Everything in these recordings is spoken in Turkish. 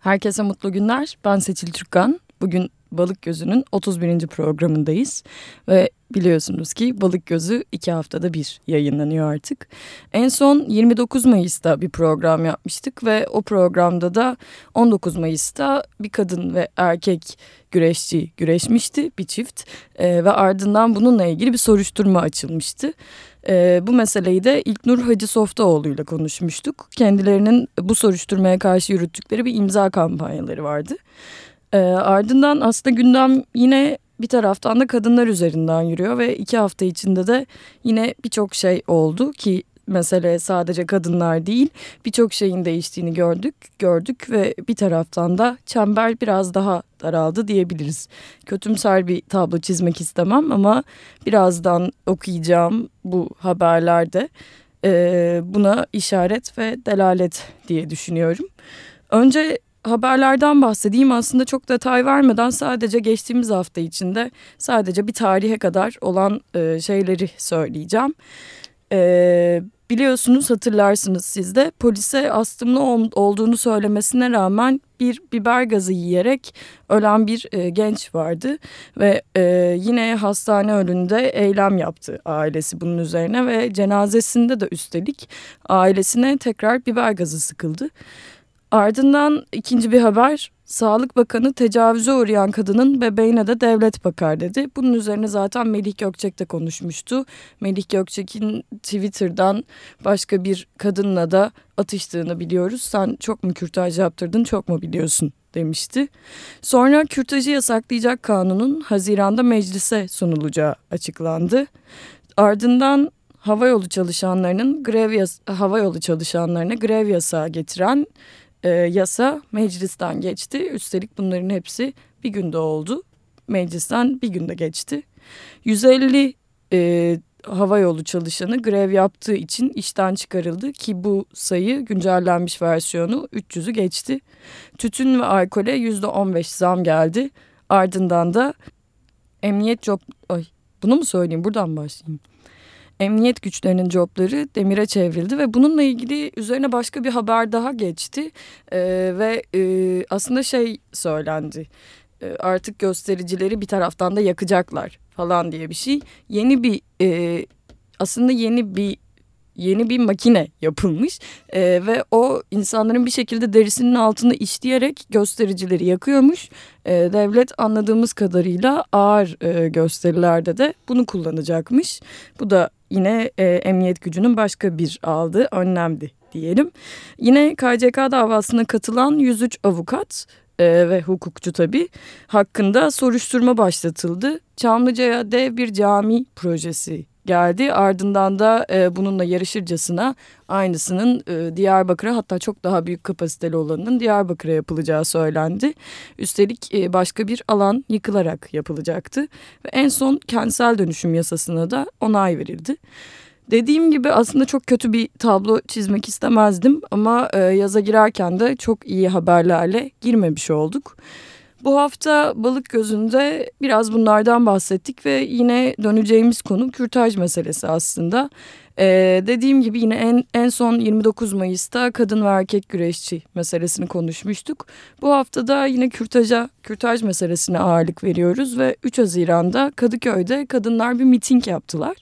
Herkese mutlu günler. Ben Seçil Türkkan. Bugün Balık Gözü'nün 31. programındayız. Ve biliyorsunuz ki Balık Gözü iki haftada bir yayınlanıyor artık. En son 29 Mayıs'ta bir program yapmıştık ve o programda da 19 Mayıs'ta bir kadın ve erkek güreşçi güreşmişti bir çift. Ee, ve ardından bununla ilgili bir soruşturma açılmıştı. E, bu meseleyi de İlknur Hacı Softaoğlu ile konuşmuştuk. Kendilerinin bu soruşturmaya karşı yürüttükleri bir imza kampanyaları vardı. E, ardından aslında gündem yine bir taraftan da kadınlar üzerinden yürüyor ve iki hafta içinde de yine birçok şey oldu ki mesele sadece kadınlar değil birçok şeyin değiştiğini gördük gördük ve bir taraftan da çember biraz daha daraldı diyebiliriz. Kötümser bir tablo çizmek istemem ama birazdan okuyacağım bu haberlerde e, buna işaret ve delalet diye düşünüyorum. Önce haberlerden bahsedeyim aslında çok detay vermeden sadece geçtiğimiz hafta içinde sadece bir tarihe kadar olan e, şeyleri söyleyeceğim. E, biliyorsunuz hatırlarsınız siz de polise astımlı olduğunu söylemesine rağmen bir biber gazı yiyerek ölen bir e, genç vardı ve e, yine hastane önünde eylem yaptı ailesi bunun üzerine ve cenazesinde de üstelik ailesine tekrar biber gazı sıkıldı. Ardından ikinci bir haber Sağlık Bakanı tecavüze uğrayan kadının bebeğine de devlet bakar dedi. Bunun üzerine zaten Melih Gökçek de konuşmuştu. Melih Gökçek'in Twitter'dan başka bir kadınla da atıştığını biliyoruz. Sen çok mu kürtaj yaptırdın çok mu biliyorsun demişti. Sonra kürtajı yasaklayacak kanunun Haziran'da meclise sunulacağı açıklandı. Ardından havayolu çalışanlarının grev yas havayolu çalışanlarına grev yasağı getiren e, yasa meclisten geçti. Üstelik bunların hepsi bir günde oldu. Meclisten bir günde geçti. 150 e, hava yolu çalışanı grev yaptığı için işten çıkarıldı ki bu sayı güncellenmiş versiyonu 300'ü geçti. Tütün ve alkole %15 zam geldi. Ardından da emniyet job... Ay, bunu mu söyleyeyim buradan başlayayım emniyet güçlerinin copları demire çevrildi ve bununla ilgili üzerine başka bir haber daha geçti e, ve e, aslında şey söylendi e, artık göstericileri bir taraftan da yakacaklar falan diye bir şey yeni bir e, aslında yeni bir yeni bir makine yapılmış e, ve o insanların bir şekilde derisinin altını işleyerek göstericileri yakıyormuş. E, devlet anladığımız kadarıyla ağır e, gösterilerde de bunu kullanacakmış. Bu da yine e, emniyet gücünün başka bir aldığı önlemdi diyelim. Yine KCK davasına katılan 103 avukat e, ve hukukçu tabii hakkında soruşturma başlatıldı. Çamlıca'ya dev bir cami projesi geldi. Ardından da e, bununla yarışırcasına aynısının e, Diyarbakır'a hatta çok daha büyük kapasiteli olanının Diyarbakır'a yapılacağı söylendi. Üstelik e, başka bir alan yıkılarak yapılacaktı. Ve en son kentsel dönüşüm yasasına da onay verildi. Dediğim gibi aslında çok kötü bir tablo çizmek istemezdim ama e, yaza girerken de çok iyi haberlerle girmemiş olduk. Bu hafta balık gözünde biraz bunlardan bahsettik ve yine döneceğimiz konu kürtaj meselesi aslında. Ee, dediğim gibi yine en, en son 29 Mayıs'ta kadın ve erkek güreşçi meselesini konuşmuştuk. Bu haftada yine kürtaja, kürtaj meselesine ağırlık veriyoruz ve 3 Haziran'da Kadıköy'de kadınlar bir miting yaptılar.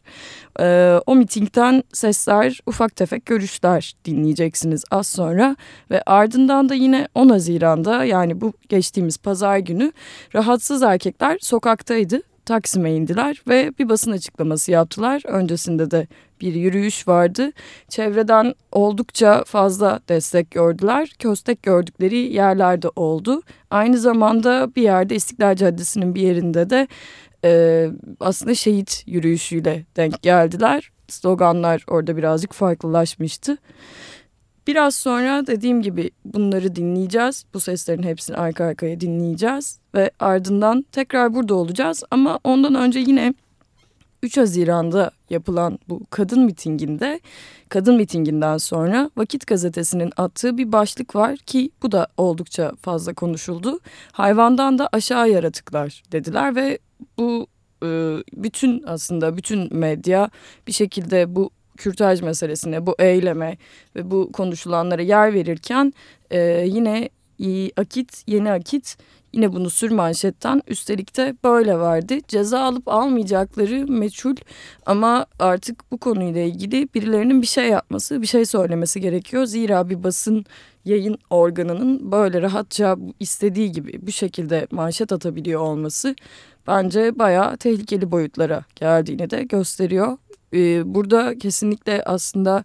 Ee, o mitingden sesler, ufak tefek görüşler dinleyeceksiniz az sonra. Ve ardından da yine 10 Haziran'da yani bu geçtiğimiz pazar günü rahatsız erkekler sokaktaydı. Taksim'e indiler ve bir basın açıklaması yaptılar. Öncesinde de bir yürüyüş vardı. Çevreden oldukça fazla destek gördüler. Köstek gördükleri yerlerde oldu. Aynı zamanda bir yerde İstiklal Caddesi'nin bir yerinde de e, aslında şehit yürüyüşüyle denk geldiler. Sloganlar orada birazcık farklılaşmıştı. Biraz sonra dediğim gibi bunları dinleyeceğiz. Bu seslerin hepsini arka arkaya dinleyeceğiz. Ve ardından tekrar burada olacağız. Ama ondan önce yine 3 Haziran'da yapılan bu kadın mitinginde, kadın mitinginden sonra Vakit Gazetesi'nin attığı bir başlık var ki bu da oldukça fazla konuşuldu. Hayvandan da aşağı yaratıklar dediler ve bu e, bütün aslında bütün medya bir şekilde bu kürtaj meselesine, bu eyleme ve bu konuşulanlara yer verirken e, yine Akit, Yeni Akit yine bunu sür manşetten üstelik de böyle verdi. Ceza alıp almayacakları meçhul ama artık bu konuyla ilgili birilerinin bir şey yapması, bir şey söylemesi gerekiyor. Zira bir basın yayın organının böyle rahatça istediği gibi bu şekilde manşet atabiliyor olması bence bayağı tehlikeli boyutlara geldiğini de gösteriyor. Ee, burada kesinlikle aslında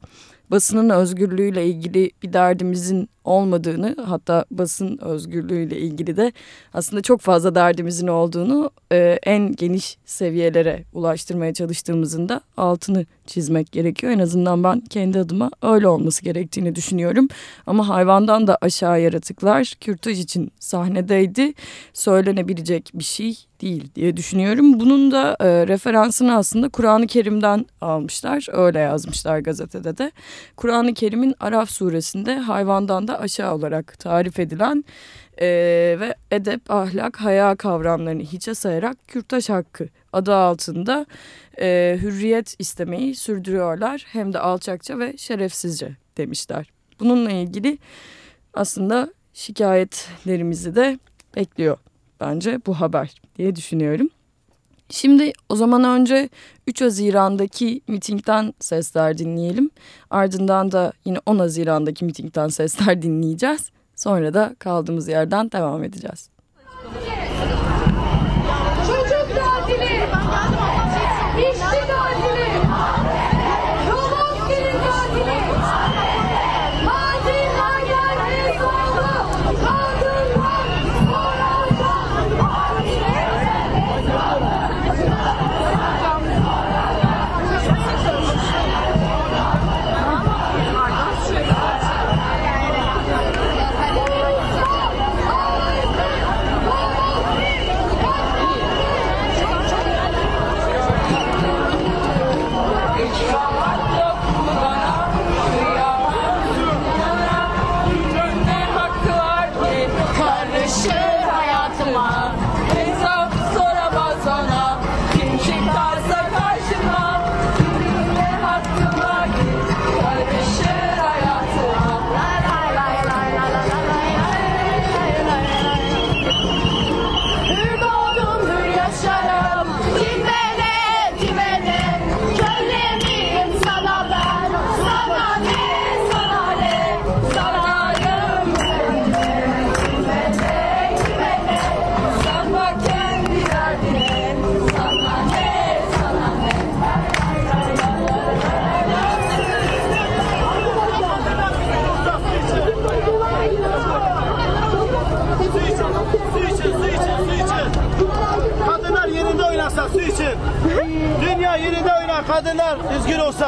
basının özgürlüğüyle ilgili bir derdimizin olmadığını hatta basın özgürlüğüyle ilgili de aslında çok fazla derdimizin olduğunu e, en geniş seviyelere ulaştırmaya çalıştığımızın da altını çizmek gerekiyor. En azından ben kendi adıma öyle olması gerektiğini düşünüyorum. Ama hayvandan da aşağı yaratıklar kürtaj için sahnedeydi. Söylenebilecek bir şey değil diye düşünüyorum. Bunun da e, referansını aslında Kur'an-ı Kerim'den almışlar. Öyle yazmışlar gazetede de. Kur'an-ı Kerim'in Araf suresinde hayvandan da aşağı olarak tarif edilen e, ve edep, ahlak, haya kavramlarını hiçe sayarak kürtaj hakkı adı altında e, hürriyet istemeyi sürdürüyorlar. Hem de alçakça ve şerefsizce demişler. Bununla ilgili aslında şikayetlerimizi de bekliyor bence bu haber diye düşünüyorum. Şimdi o zaman önce 3 Haziran'daki mitingden sesler dinleyelim. Ardından da yine 10 Haziran'daki mitingden sesler dinleyeceğiz. Sonra da kaldığımız yerden devam edeceğiz.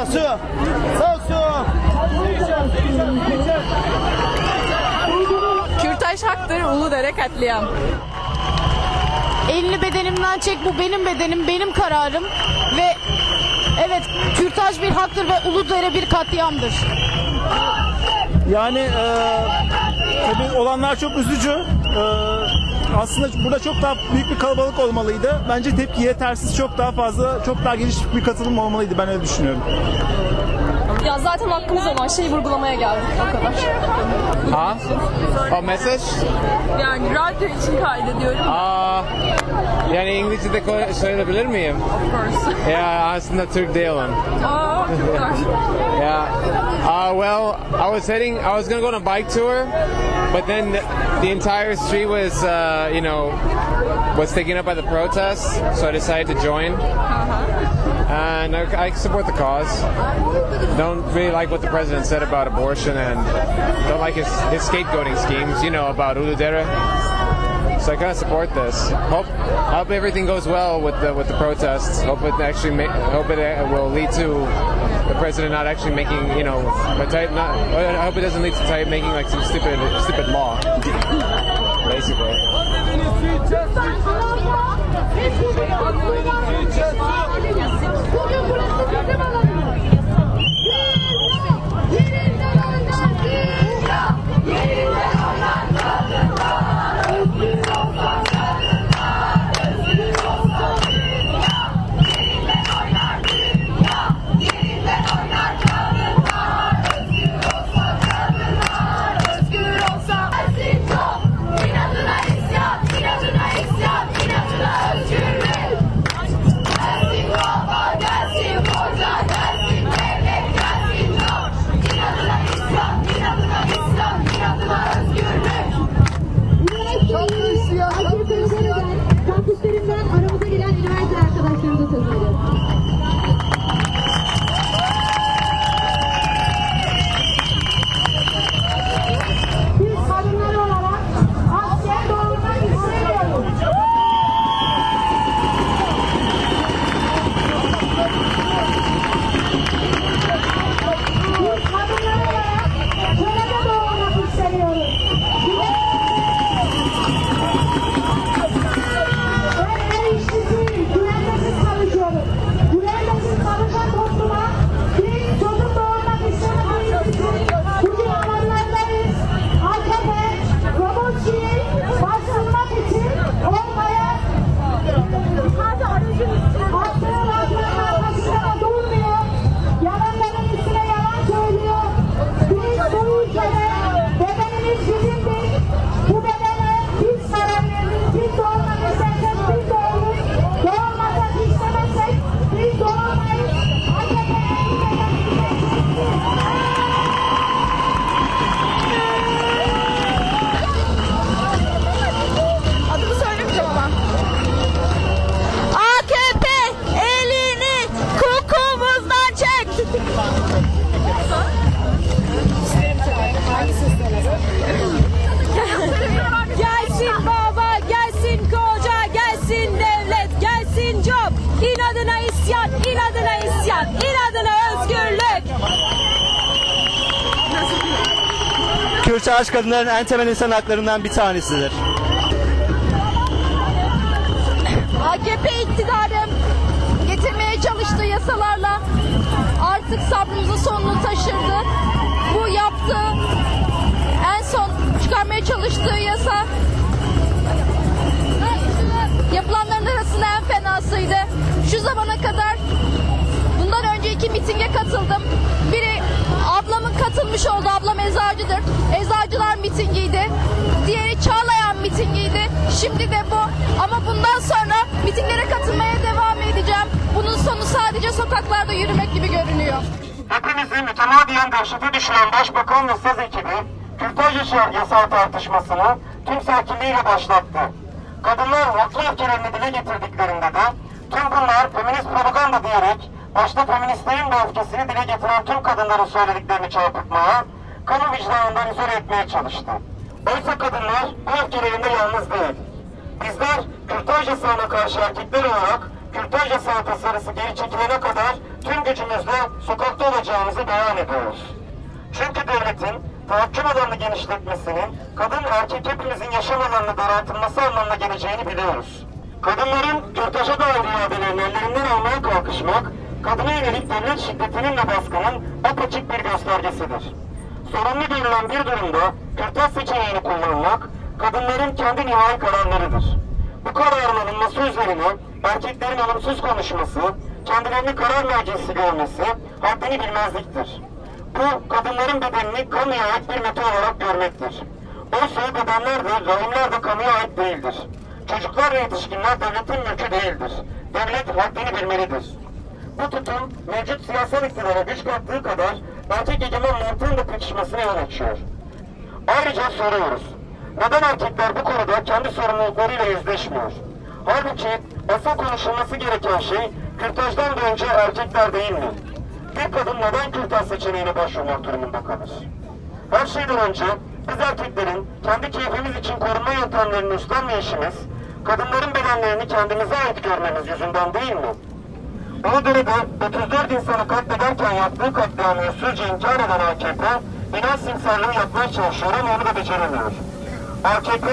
Sağ için. Kürtaj haktır, Uludere katliam. Elini bedenimden çek bu benim bedenim benim kararım ve evet kürtaj bir haktır ve Uludere bir katliamdır. Yani e, tabii olanlar çok üzücü. E, aslında burada çok daha büyük bir kalabalık olmalıydı. Bence tepki yetersiz çok daha fazla, çok daha geniş bir katılım olmalıydı. Ben öyle düşünüyorum. Ya zaten hakkımız olan şeyi vurgulamaya geldik o kadar. Ha? O mesaj? Yani radyo için kaydediyorum. Aa, yani İngilizce'de ko- söyleyebilir miyim? Of course. Ya aslında Türk değilim. Aa, çok güzel. Yeah. Uh, well, I was heading. I was gonna go on a bike tour, but then the, the entire street was, uh, you know, was taken up by the protests. So I decided to join. And I, I support the cause. Don't really like what the president said about abortion, and don't like his, his scapegoating schemes. You know about Uludere. So I kind of support this. Hope hope everything goes well with the with the protests. Hope it actually ma- hope it uh, will lead to the president not actually making you know type not. I hope it doesn't lead to type making like some stupid stupid law. Basically. Çağdaş kadınların en temel insan haklarından bir tanesidir. AKP iktidarı getirmeye çalıştığı yasalarla artık sabrımızın sonunu taşırdı. Bu yaptığı en son çıkarmaya çalıştığı yasa yapılanların arasında en fenasıydı. Şu zamana kadar bundan önce iki mitinge katıldım. Biri ablamın katılmış olduğu eczacıdır. Eczacılar mitingiydi. Diğeri Çağlayan mitingiydi. Şimdi de bu. Ama bundan sonra mitinglere katılmaya devam edeceğim. Bunun sonu sadece sokaklarda yürümek gibi görünüyor. Hepimizi mütemadiyen dehşete düşüren Başbakan ve SEZ ekibi, kürtaj yasağı tartışmasını tüm sakinliğiyle başlattı. Kadınlar haklı öfkelerini dile getirdiklerinde de tüm bunlar feminist propaganda diyerek başta feministlerin de öfkesini dile getiren tüm kadınların söylediklerini çarpıtmaya, kamu vicdanından izole etmeye çalıştı. Oysa kadınlar bu öfkelerinde yalnız değil. Bizler kürtaj yasağına karşı erkekler olarak kürtaj yasağı tasarısı geri çekilene kadar tüm gücümüzle sokakta olacağımızı beyan ediyoruz. Çünkü devletin tahakküm alanını genişletmesinin kadın erkek hepimizin yaşam alanını daraltılması anlamına geleceğini biliyoruz. Kadınların kürtaja dair iadelerini ellerinden almaya kalkışmak, kadına yönelik devlet şiddetinin ve baskının apaçık bir göstergesidir. Sorunlu görülen bir durumda kürtaj seçeneğini kullanmak, kadınların kendi nihai kararlarıdır. Bu kararın alınması üzerine erkeklerin olumsuz konuşması, kendilerini karar mercisi görmesi haddini bilmezliktir. Bu kadınların bedenini kamuya ait bir meta olarak görmektir. Oysa bedenler de, rahimler de kamuya ait değildir. Çocuklar ve yetişkinler devletin mülkü değildir. Devlet haddini bilmelidir. Bu tutum mevcut siyasal iktidara güç kattığı kadar erkek egemen mantığın da pekişmesine yol açıyor. Ayrıca soruyoruz. Neden erkekler bu konuda kendi sorumluluklarıyla yüzleşmiyor? Halbuki asıl konuşulması gereken şey kürtajdan da önce erkekler değil mi? Bir kadın neden kürtaj seçeneğine başvurmak durumunda kalır? Her şeyden önce biz erkeklerin kendi keyfimiz için korunma yöntemlerini üstlenmeyişimiz, kadınların bedenlerini kendimize ait görmemiz yüzünden değil mi? Iğdır'da 34 insanı katlederken yaptığı katliamı usulca inkar eden AKP, inanç simsarlığı yapmaya çalışıyor ama onu da beceremiyor. AKP,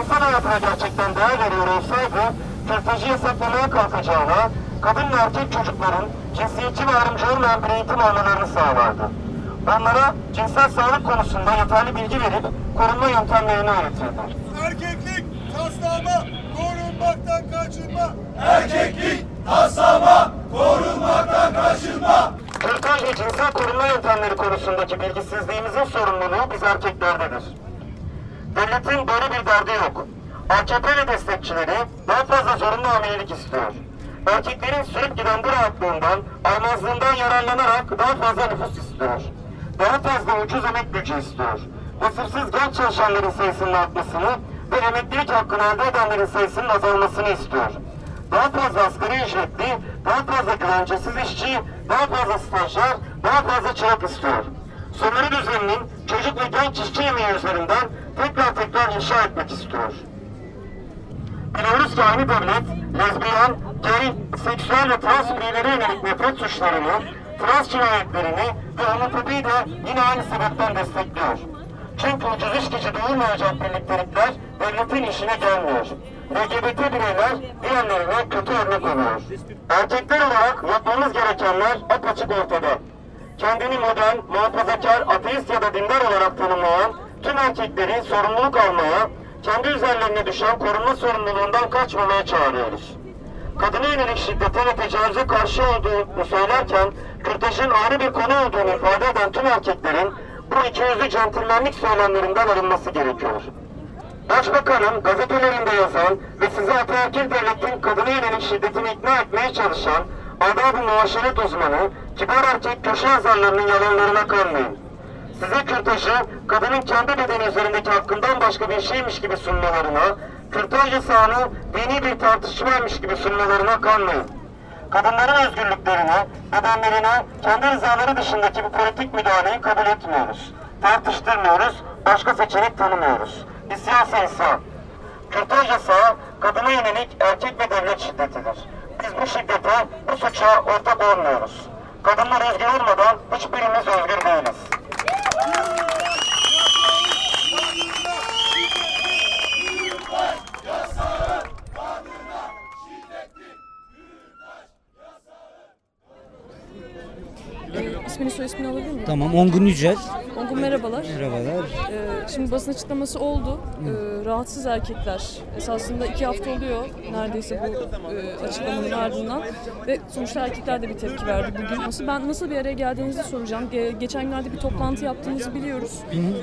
insan hayatına gerçekten değer veriyor olsaydı, kürtajı yasaklamaya kalkacağına, kadın ve erkek çocukların cinsiyetçi ve ayrımcı olmayan bir eğitim almalarını sağlardı. Onlara cinsel sağlık konusunda yeterli bilgi verip korunma yöntemlerini öğretirdi. Erkeklik taslama korunmaktan kaçınma. Kürtaj ve cinsel korunma yöntemleri konusundaki bilgisizliğimizin sorumluluğu biz erkeklerdedir. Devletin böyle bir derdi yok. AKP ve destekçileri daha fazla zorunlu hamilelik istiyor. Erkeklerin sürüp giden bu rahatlığından, aymazlığından yararlanarak daha fazla nüfus istiyor. Daha fazla ucuz emek gücü istiyor. Vasıfsız genç çalışanların sayısının artmasını ve emeklilik hakkını elde edenlerin sayısının azalmasını istiyor. Daha fazla asgari ücretli, daha fazla güvencesiz işçi, daha fazla stajyer, daha fazla çırak istiyor. Sömürü düzeninin çocuk ve genç işçi yemeği üzerinden tekrar tekrar inşa etmek istiyor. Biliyoruz ki aynı devlet, lezbiyen, gay, seksüel ve trans bireylere yönelik nefret suçlarını, trans cinayetlerini ve homofobiyi de yine aynı sebepten destekliyor. Çünkü ucuz iş gücü doğurmayacak birliktelikler devletin işine gelmiyor. LGBT bireyler diğerlerine kötü örnek oluyor. Erkekler olarak yapmamız gerekenler apaçık ortada. Kendini modern, muhafazakar, ateist ya da dindar olarak tanımlayan tüm erkekleri sorumluluk almaya, kendi üzerlerine düşen korunma sorumluluğundan kaçmamaya çağırıyoruz. Kadına yönelik şiddete ve tecavüze karşı olduğunu söylerken, kürtajın ayrı bir konu olduğunu ifade eden tüm erkeklerin bu ikiyüzlü centilmenlik söylemlerinden arınması gerekiyor. Başbakanın gazetelerinde yazan ve size ataerkil devletin kadına yönelik şiddetini ikna etmeye çalışan adab-ı muaşeret uzmanı, kibar erkek köşe yazarlarının yalanlarına kanmayın. Size kürtajı kadının kendi bedeni üzerindeki hakkından başka bir şeymiş gibi sunmalarına, kürtaj yasağını dini bir tartışmaymış gibi sunmalarına kanmayın. Kadınların özgürlüklerine, bedenlerine, kendi rızaları dışındaki bu politik müdahaleyi kabul etmiyoruz. Tartıştırmıyoruz, başka seçenek tanımıyoruz isyan sayısı, kürtajası kadına yönelik erkek ve devlet şiddetidir. Biz bu şiddete, bu suça ortak olmuyoruz. Kadınlar özgür olmadan hiçbirimiz özgür değiliz. Ee, ismini soy ismini alabilir miyim? Tamam, Ongun Yücel. Ongun merhabalar. Merhabalar. Ee, şimdi basın açıklaması oldu. Ee, rahatsız erkekler. Esasında iki hafta oluyor neredeyse bu e, açıklamanın ardından. Ve sonuçta erkekler de bir tepki verdi bugün. Nasıl ben nasıl bir araya geldiğinizi soracağım. Ge- geçen günlerde bir toplantı yaptığınızı biliyoruz.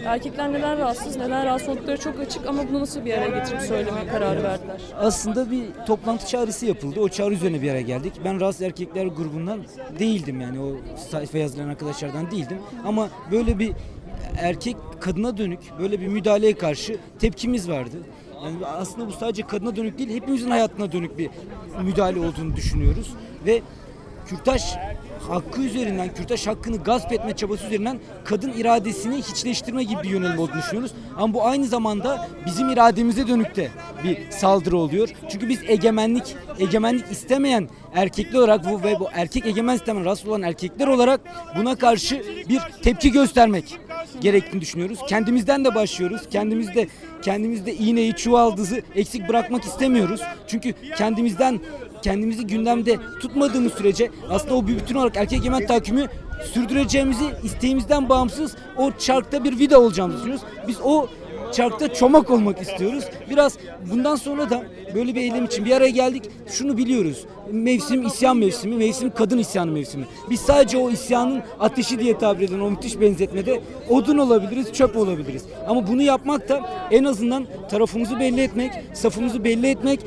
Erkekler neden rahatsız, neden rahatsız oldukları çok açık ama bunu nasıl bir araya getirip söyleme kararı verdiler? Aslında bir toplantı çağrısı yapıldı. O çağrı üzerine bir araya geldik. Ben rahatsız erkekler grubundan değildim yani o sayfa yazılan arkadaşlardan değildim. Ama böyle bir erkek kadına dönük böyle bir müdahaleye karşı tepkimiz vardı. Yani aslında bu sadece kadına dönük değil, hepimizin hayatına dönük bir müdahale olduğunu düşünüyoruz. Ve Kürtaş hakkı üzerinden, Kürtaş hakkını gasp etme çabası üzerinden kadın iradesini hiçleştirme gibi bir yönelim olduğunu düşünüyoruz. Ama bu aynı zamanda bizim irademize dönük de bir saldırı oluyor. Çünkü biz egemenlik, egemenlik istemeyen erkekler olarak bu ve bu erkek egemen sistemin rahatsız olan erkekler olarak buna karşı bir tepki göstermek gerektiğini düşünüyoruz. Kendimizden de başlıyoruz. Kendimizde kendimizde iğneyi, çuvaldızı eksik bırakmak istemiyoruz. Çünkü kendimizden kendimizi gündemde tutmadığımız sürece aslında o bir bütün olarak erkek egemen tahakkümü sürdüreceğimizi isteğimizden bağımsız o çarkta bir vida olacağımızı düşünüyoruz. Biz o çarkta çomak olmak istiyoruz. Biraz bundan sonra da böyle bir eylem için bir araya geldik. Şunu biliyoruz. Mevsim isyan mevsimi, mevsim kadın isyanı mevsimi. Biz sadece o isyanın ateşi diye tabir edilen o müthiş benzetmede odun olabiliriz, çöp olabiliriz. Ama bunu yapmak da en azından tarafımızı belli etmek, safımızı belli etmek,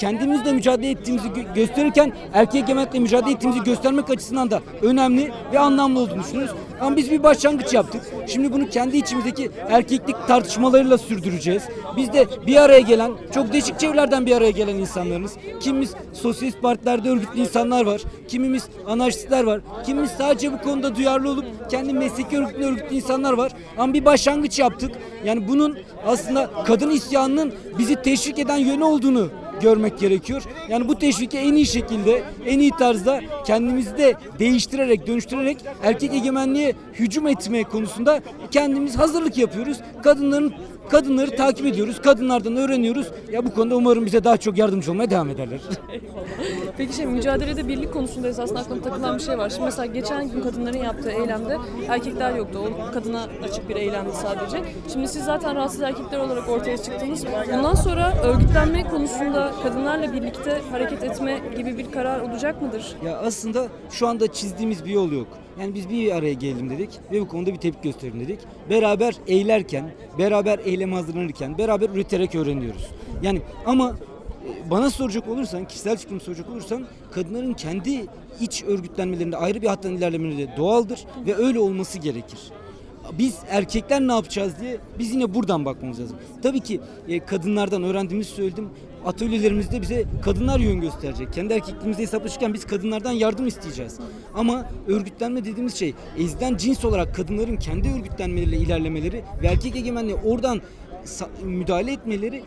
kendimizle mücadele ettiğimizi gö- gösterirken erkek egemenlikle mücadele ettiğimizi göstermek açısından da önemli ve anlamlı olduğunu düşünüyoruz. Ama biz bir başlangıç yaptık. Şimdi bunu kendi içimizdeki erkeklik tartışmalarıyla sürdüreceğiz. Biz de bir araya gelen, çok değişik çevrelerden bir araya gelen insanlarız. Kimimiz sosyalist partilerde örgütlü insanlar var. Kimimiz anarşistler var. Kimimiz sadece bu konuda duyarlı olup kendi mesleki örgütlü örgütlü insanlar var. Ama bir başlangıç yaptık. Yani bunun aslında kadın isyanının bizi teşvik eden yönü olduğunu görmek gerekiyor. Yani bu teşviki en iyi şekilde, en iyi tarzda kendimizi de değiştirerek, dönüştürerek erkek egemenliğe hücum etme konusunda kendimiz hazırlık yapıyoruz. Kadınların kadınları takip ediyoruz. Kadınlardan öğreniyoruz. Ya bu konuda umarım bize daha çok yardımcı olmaya devam ederler. Peki şey mücadelede birlik konusunda esasında aklıma takılan bir şey var. Şimdi mesela geçen gün kadınların yaptığı eylemde erkekler yoktu. O kadına açık bir eylemdi sadece. Şimdi siz zaten rahatsız erkekler olarak ortaya çıktınız. Bundan sonra örgütlenme konusunda kadınlarla birlikte hareket etme gibi bir karar olacak mıdır? Ya aslında şu anda çizdiğimiz bir yol yok. Yani biz bir araya gelelim dedik ve bu konuda bir tepki gösterelim dedik. Beraber eylerken, beraber eyleme hazırlanırken, beraber üreterek öğreniyoruz. Yani ama e, bana soracak olursan, kişisel fikrimi soracak olursan kadınların kendi iç örgütlenmelerinde ayrı bir hattan ilerlemeleri de doğaldır ve öyle olması gerekir. Biz erkekler ne yapacağız diye biz yine buradan bakmamız lazım. Tabii ki e, kadınlardan öğrendiğimizi söyledim. Atölyelerimizde bize kadınlar yön gösterecek. Kendi erkekliğimizde hesaplaşırken biz kadınlardan yardım isteyeceğiz. Ama örgütlenme dediğimiz şey ezden cins olarak kadınların kendi örgütlenmeleriyle ilerlemeleri ve erkek egemenliğe oradan müdahale etmeleri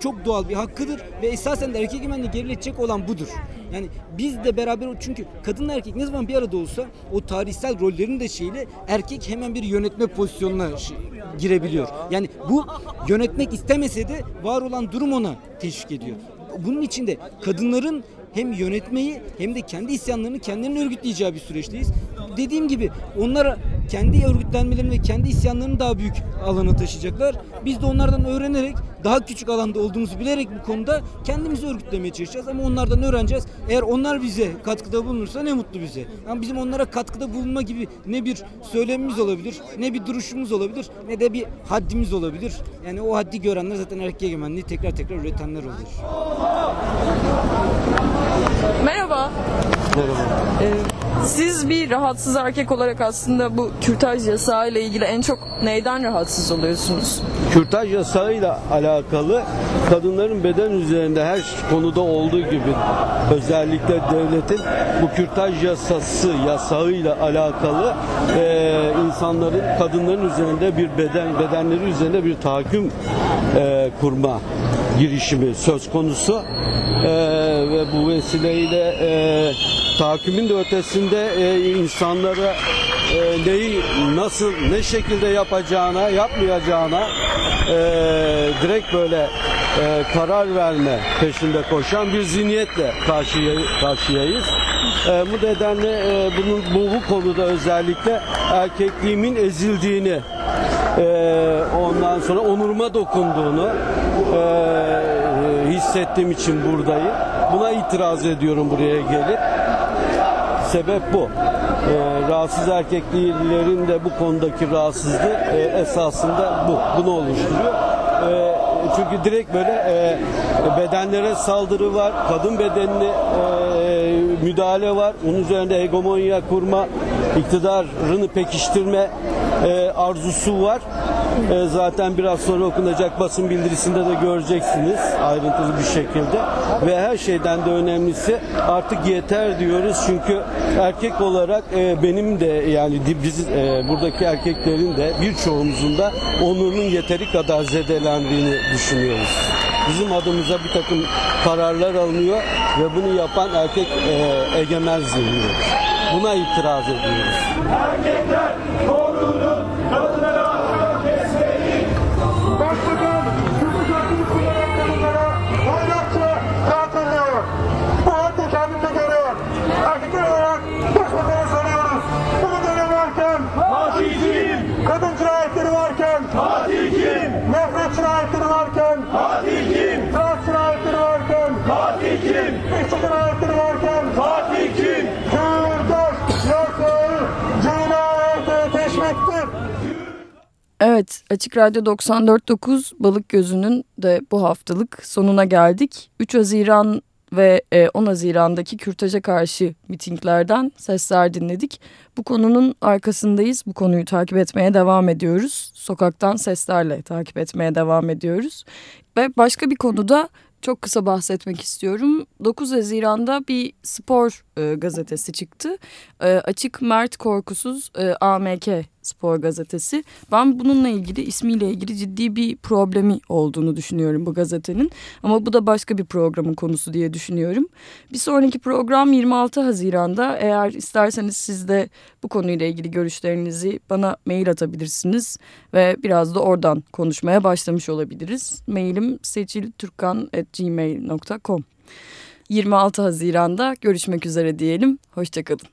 çok doğal bir hakkıdır ve esasen de erkek egemenliği geriletecek olan budur. Yani biz de beraber çünkü kadınla erkek ne zaman bir arada olsa o tarihsel rollerin de şeyiyle erkek hemen bir yönetme pozisyonuna şey- girebiliyor. Yani bu yönetmek istemese de var olan durum ona teşvik ediyor. Bunun için de kadınların hem yönetmeyi hem de kendi isyanlarını kendilerinin örgütleyeceği bir süreçteyiz. Dediğim gibi onlara kendi örgütlenmelerini ve kendi isyanlarını daha büyük alana taşıyacaklar. Biz de onlardan öğrenerek daha küçük alanda olduğumuzu bilerek bu konuda kendimizi örgütlemeye çalışacağız ama onlardan öğreneceğiz. Eğer onlar bize katkıda bulunursa ne mutlu bize. Ama bizim onlara katkıda bulunma gibi ne bir söylemimiz olabilir, ne bir duruşumuz olabilir, ne de bir haddimiz olabilir. Yani o haddi görenler zaten erkek egemenliği tekrar tekrar üretenler olur. Merhaba. Ee, siz bir rahatsız erkek olarak aslında bu kürtaj yasağı ile ilgili en çok neyden rahatsız oluyorsunuz? Kürtaj yasağıyla alakalı kadınların beden üzerinde her konuda olduğu gibi özellikle devletin bu kürtaj yasası yasağıyla alakalı eee, insanların kadınların üzerinde bir beden bedenleri üzerinde bir tahakküm eee, kurma girişimi söz konusu Eee, ve bu vesileyle eee tahakkümün de ötesinde eee, insanlara eee, neyi nasıl ne şekilde yapacağına yapmayacağına eee, direkt böyle eee, karar verme peşinde koşan bir zihniyetle karşıya, karşıyayız. E, bu nedenle e, bunun bu, bu konuda özellikle erkekliğimin ezildiğini e, ondan sonra onuruma dokunduğunu e, hissettiğim için buradayım. Buna itiraz ediyorum buraya gelip. Sebep bu. E, rahatsız erkeklerin de bu konudaki rahatsızlığı e, esasında bu. Bunu oluşturuyor. E, çünkü direkt böyle e, bedenlere saldırı var, kadın bedenine e, müdahale var, onun üzerinde hegemonya kurma, iktidarını pekiştirme e, arzusu var. E, zaten biraz sonra okunacak basın bildirisinde de göreceksiniz ayrıntılı bir şekilde. Ve her şeyden de önemlisi artık yeter diyoruz çünkü erkek olarak e, benim de yani biz e, buradaki erkeklerin de birçoğumuzun da onurunun yeteri kadar zedelendiğini düşünüyoruz. Bizim adımıza bir takım kararlar alınıyor ve bunu yapan erkek e, egemen zihniyet. Buna itiraz ediyoruz. Başbakan, Açık Radyo 94.9 Balık Gözü'nün de bu haftalık sonuna geldik. 3 Haziran ve e, 10 Haziran'daki kürtaja karşı mitinglerden sesler dinledik. Bu konunun arkasındayız. Bu konuyu takip etmeye devam ediyoruz. Sokaktan seslerle takip etmeye devam ediyoruz. Ve başka bir konuda çok kısa bahsetmek istiyorum. 9 Haziran'da bir spor e, gazetesi çıktı. E, Açık Mert Korkusuz e, AMK spor gazetesi. Ben bununla ilgili ismiyle ilgili ciddi bir problemi olduğunu düşünüyorum bu gazetenin. Ama bu da başka bir programın konusu diye düşünüyorum. Bir sonraki program 26 Haziran'da. Eğer isterseniz siz de bu konuyla ilgili görüşlerinizi bana mail atabilirsiniz. Ve biraz da oradan konuşmaya başlamış olabiliriz. Mailim seçilturkan.gmail.com 26 Haziran'da görüşmek üzere diyelim. Hoşçakalın.